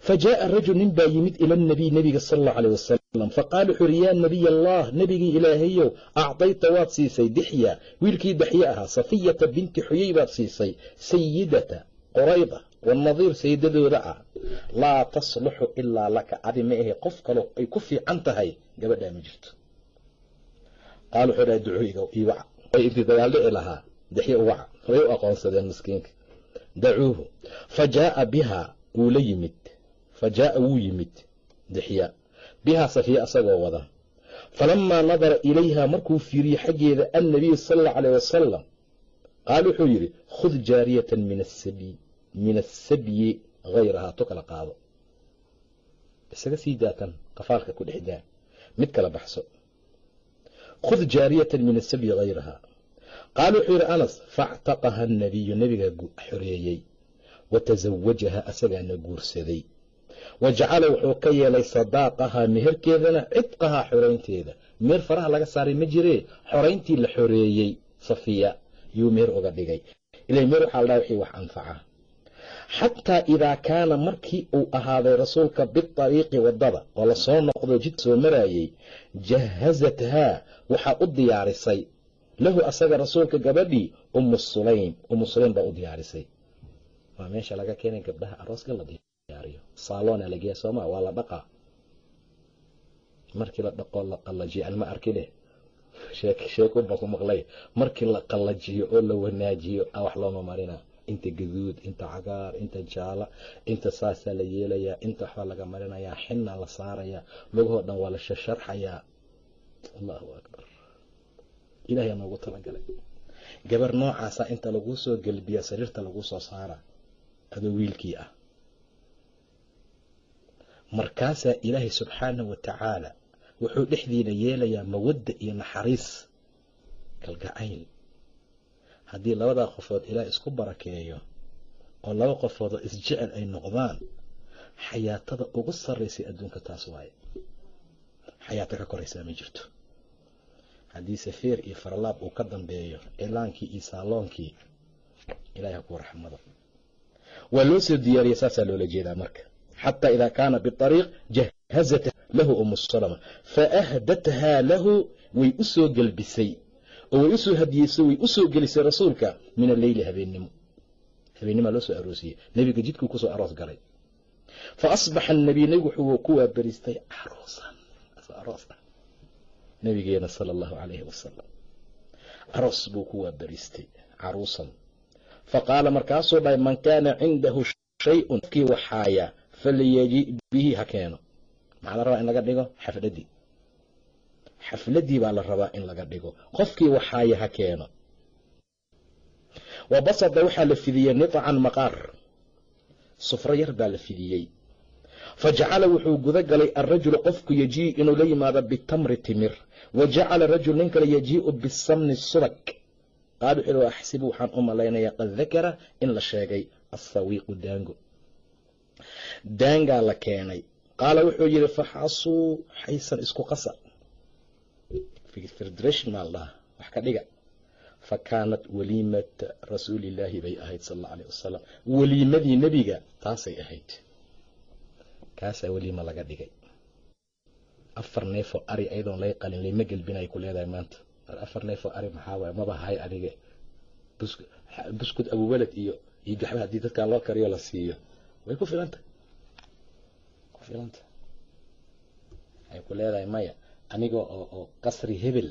Fa jaaa rajul nin baa yimid ila nabiy nebiga sal allau aleh wasalam faqaala wuxuu uhi yaa nabiy allah nebigii ilaahayow acdayta waad siisay dixya wiilkii dixye ahaa safiyata binti xuyey baad siisay sayidata qorayda wanadiir sayidadooda ah. Laa tasluxu ilaa laka adi ma ahe qof kaloo ay ku fiican tahay gabadhaa ma jirto. Qaal wuxuu dhahay ducuu iwaca way intii dagaal lahaa dixye uwaca way u aqoonsadeen miskiinka. Dacuuhu fa jaaa bihaa wuu la yimid. Fa jaaa wuu yimid dixya bihaa safiya asagoo wada. Falamaa nadara ilayha markuu fiiriyey xaggeeda annabiyu sal allau aleh wasalam qaal wuxuu yidhi khud jaariyatan min asabyi hayrahaa tu kala qaado. Isaga sii daatan qafaalka ku dhex mid kala baxso. Khud jaariyatan min asabyi hayrahaa qaal wuxuu yidhi anas faactaqaha annabiyu nebigaa xoreeyey wa tasawajaha asagaana guursaday. Wa jacala wuxuu ka yeelay sadaaqahaa meherkeedana cidqahaa xoraynteeda meher faraha laga saaray ma jiree xorayntii la xoreeyey safiya yuu meher uga dhigay. Ila meher waxaa la wixii wax anfaca. Xataa idaa kaana markii uu ahaaday rasuulka biariiqi waddada oo la soo noqdo jidka soo maraayey jahazathaa waxaa u diyaarisay lahu asaga rasuulka gabadhii ummu sulaym. Ummu sulaym baa u diyaarisay. Waa meesha laga keenay gabdhaha arooska la diyaariyo. Saalona lageeya sooma waa la dhaqaa. Markii la dhaqoo la qallajiyo alma arki baan ku maqlay. Markii la qallajiyo oo la wanaajiyo a wax looma marinaa inta gaduud inta cagaar inta jaala inta saasaa la yeelayaa inta waxbaa laga marinayaa xinaa la saarayaa. Lugahoo dhan waa la shasharxayaa. Allahu akbar ilahay noogu talagalay. Gabar noocaasa inta laguu soo gelbiya sariirta laguu soo saara adoo wiilkii ah. Markaasaa ilaahay subxaanahu wa tacaala wuxuu dhexdiina yeelayaa mawadda iyo naxariis kalgacayl haddii labadaa qofood ilaah isku barakeeyo oo laba qofoodoo isjecel ay noqdaan xayaatada ugu sarraysay adduunka taas waaye. Xayaato ka koraysaa ma jirto haddii safeer iyo farlaab uu ka dambeeyo cilaankii iyo saaloonkii ilahay ha raxmado waa loo soo diyaariyey saasaa loola jeedaa marka. Xataa idaa kaana biariiq jahazat lahu umu salama faahdathaa lahu way u soo oo way u soo hadiyeysay way u soo gelisay rasuulka min alleyli habeennimo habeennimoa loo soo aroosiyey. Nebiga jidkuu ku soo aroos galay. Fa asbaxa anabiy nebigu wuxuu ku waabariistay caruusan aroos. ah nabigeena sala allahu calayhi wasalam aroos buu ku waabariistay caruusan. Fa qaala markaasuu dhahay man kaana cindahu shay-un qofkii waxaaya falyaji bihi ha keeno. Maxaa la rabaa in laga dhigo? Xafladii. Xafladii baa la rabaa in laga dhigo. Qofkii waxaaya ha keeno. Wa basada waxaa la fidiyey niطcan maqaar. Sufro yar baa la fidiyey. Fa jacala wuxuu guda galay alrajulu qofku yajii inuu la yimaado bitamri timir wa jacala rajul nin kale yajii'u bisamni subag qaal wuxuu hi axsibu waxaan u malaynayaa qad dakara in la sheegay assawiiqu daango daangaa la keenay qaala wuxuu yidhi faxasuu xaysan isku qasa federation maa la wax ka dhiga fa kaanat waliimata rasuulillaahi bay ahayd sal alla alayh wasalam weliimadii nebiga taasay ahayd kaasaa weliima laga dhigay afar neefoo ari ayadoon lay qalin layma gelbinay ku leedahay maanta. Afar neefoo ari maxaa waay maba hay adiga. Buskud abuwalad iyo iyo gaxba haddii dadkaan loo kariyo la siiyo. Way ku filantah ku filantah waxay ku leedahay maya. Aniga oo oo qasri hebel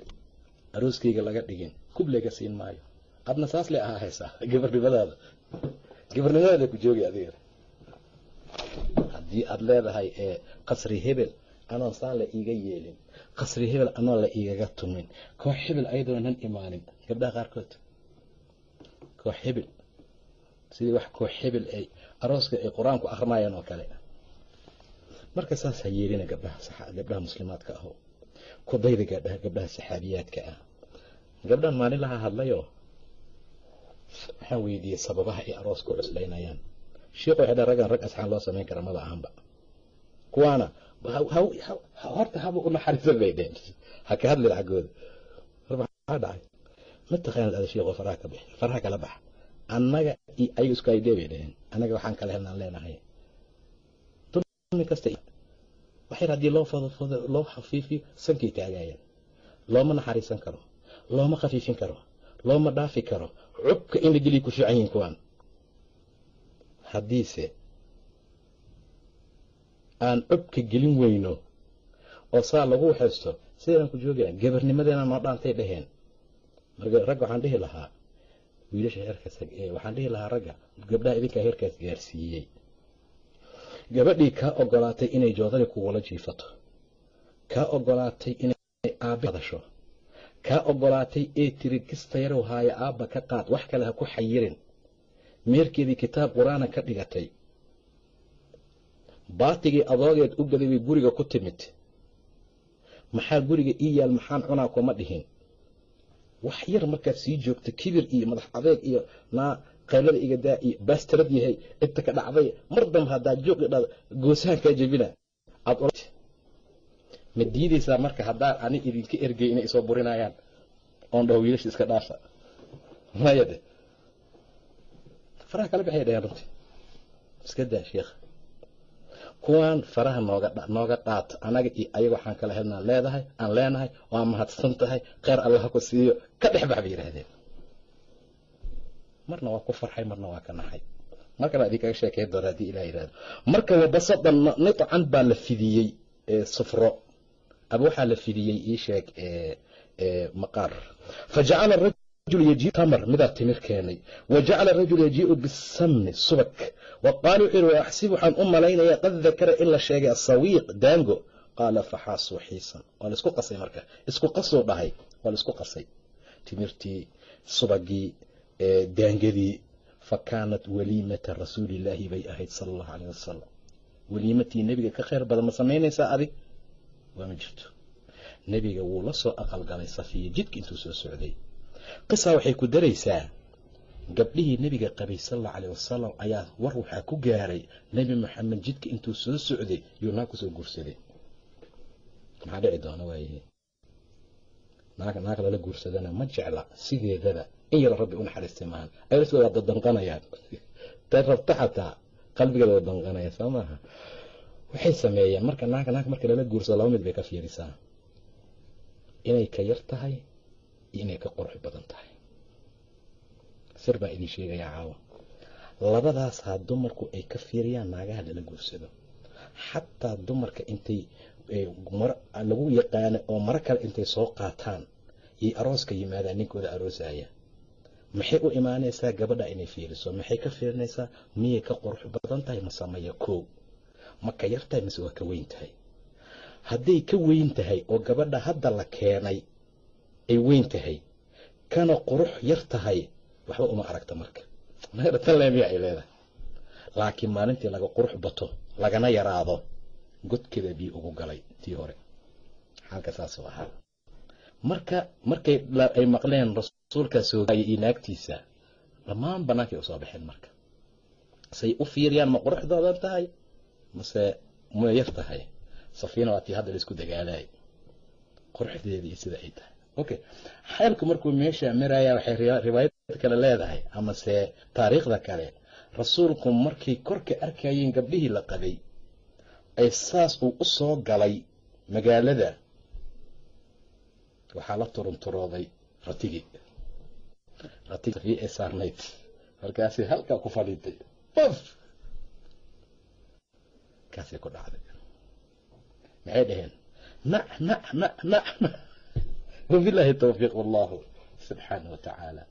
arooskayga laga dhigin kub laga siin maayo. Adna saas le ahaa haysaa gabarnimadaada gabarnimadaada ku joogi adiga. Haddii aada leedahay ee qasri hebel anoon saan la iiga yeelin. Qasri hebel anoon la iigaga tumin. Koox hebel ayadoonan imaanin. Gabdhaha qaarkood. Koox hebel. Sidii wax koox hebel ay arooska ay qur'aanku akrinayaan oo kale. Marka saas ha yeelina gabdhaha gabdhaha muslimaadka aho. Kudayda gabdhaha gabdhaha saxaabiyaadka ah. Gabdhan maalin hadlayoo waxaan weydiiyey sababaha ay arooska u cuslaynayaan. Sheikh waxay dhaha raggan rag asxaan loo samayn kara maba ahanba kuwaana horta haba u naxariisan bay dheen ha ka hadlin xaggooda maxaa dhacay ma taqaanad ada sheikh oo faraha ka bixi faraha kala baxa annaga ayaga isku aydee bay dheheen. Annaga waxaan kala helnaan leenahay. Dulmi kasta waxyar haddii loo fadofado loo khafiifiyo sankay taagayaan looma naxariisan karo. Looma khafiifin karo. Looma dhaafi karo. Cubka in la geliya ku fiican yihiin kuwaan. Haddiise aan cubka gelin weyno oo saa lagu waxaysto sidaan ku joogaya gabarnimadeena noo dhaantay dheheen marka ragga waxaan dhihi lahaa wiilasha heerkaas waxaan dhihi lahaa ragga gabdhaha idinkaa heerkaas gaarsiiyey. Gabadhii kaa ogolaatay inay joodari kugula jiifato. Kaa ogolaatay inay aabe hadasho. Kaa ogolaatay ee tiri kista yarow haaya aabba ka qaad wax kale ha ku xayirin. Meerkeedii kitaab qur'aana ka dhigatay baatigii adoogeed u gaday bay guriga ku timid. Maxaa guriga ii yaal? Maxaan cunaa kuma dhihin. Wax yar markaad sii joogto kibir iyo madax adeeg iyo naa qaylada iga daa iyo baastarad yahay cidta ka dhacday mar dambe haddaad joog idhad goosahan kaa jebina. Aad ma diidaysaa marka haddaan ani idinka ergey inay isoo burinayaan? Oon dhaho wiilasha iska dhaafa maya de faraha kala baxay dhaheen runti iska daa sheekh kuwaan faraha nooga dhaata anaga iyo ayaga waxaan kala helnaan leedahay aan leenahay waa mahadsan tahay kheyr allah ku siiyo. Ka dhex bax bay yidhaahdeen. Marna waa ku farxay marna waa ka naxay. Markana idinkaga sheekey doona haddii ilah yidhahdo marka wabasada nitcan baa la fidiyey sufro. Aba waxaa la fidiyey ii sheeg maqaar. Fajacala tamar midaa timir keenay wa jacala rajul yajiiu bisamni subak wa qaala wuxuu yihi waaxsib waxaan u malaynayaa qad dakara in la sheegay asawiiq daango qaala faxaasuu xiisan waa la isku qasay marka isku qasuu dhahay waa la isku qasay timirtii subagii daangadii fa kaanat waliimata rasuulillaahi bay ahayd sala allahu caleyh wasalam weliimatii nebiga ka kheyr badan ma samaynaysaa adig waa ma jirto nebiga wuu la soo aqalgalay safiya jidka intuu soo socday qisaa waxay ku daraysaa gabdhihii nebiga qabay sal caleyh wasalam ayaa war waxaa ku gaaray nebi maxamed jidka intuu soo socday yuu naag ku soo guursaday. Maxaa dhici doona waaye? Naag naag lala guursadana ma jecla sideedaba in yaro rabbi u maahan. Ay laftooda waa dadanqanayaan <laughs> tay rabta xataa qalbigeeda waa danqanaya soo maaha? Waxay sameeyeen marka naag naag marka lala guursado laba mid bay ka fiirisaa. Inay ka yar tahay iyo inay ka qurux badan tahay. Sir baan idin sheegayaa caawa. Labadaas haa dumarku ay ka fiiriyaan naagaha lala guursado. Xataa dumarka intay lagu yaqaano oo maro kale intay soo qaataan yay arooska yimaadaan ninkooda aroosaya. Maxay u imaanaysaa gabadha inay fiiriso? Maxay ka fiirinaysaa? Miyay ka qurux badan tahay? Masamaya koow. Ma ka yar tahay mise waa ka weyn tahay? Hadday ka weyn tahay oo gabadha hadda la keenay ay weyn tahay. Kana qurux yar tahay waxba uma aragta marka. Tan leemiya ay leedahay. Laakiin maalintii laga qurux bato lagana yaraado godkeeda biyo ugu galay tii hore. Xaalka saasuu ahaa. Marka markay ay maqleen rasuulkaa soogaaya iyo naagtiisa dhammaan bannaankay u soo baxeen marka. Say u fiiriyaan ma quruxdoodan tahay? Mase ma yar tahay? Safiina waa tii hadda la isku dagaalay. Quruxdeedii sida ay tahay okay xeelku markuu meesha maraya waxay riwaayad kale leedahay amase taariikhda kale rasuulku markay korka arkayeen gabdhihii la qabay ay saas uu u soo galay magaalada. Waxaa la turunturooday ratigii. Ratigii ee saarnayd. Markaasay halkaa ku fadhiitay bof kaasay ku dhacday. Maxay dhaheen? Nac nac nac nac towfiiq wallahu subxaanah wa tacaala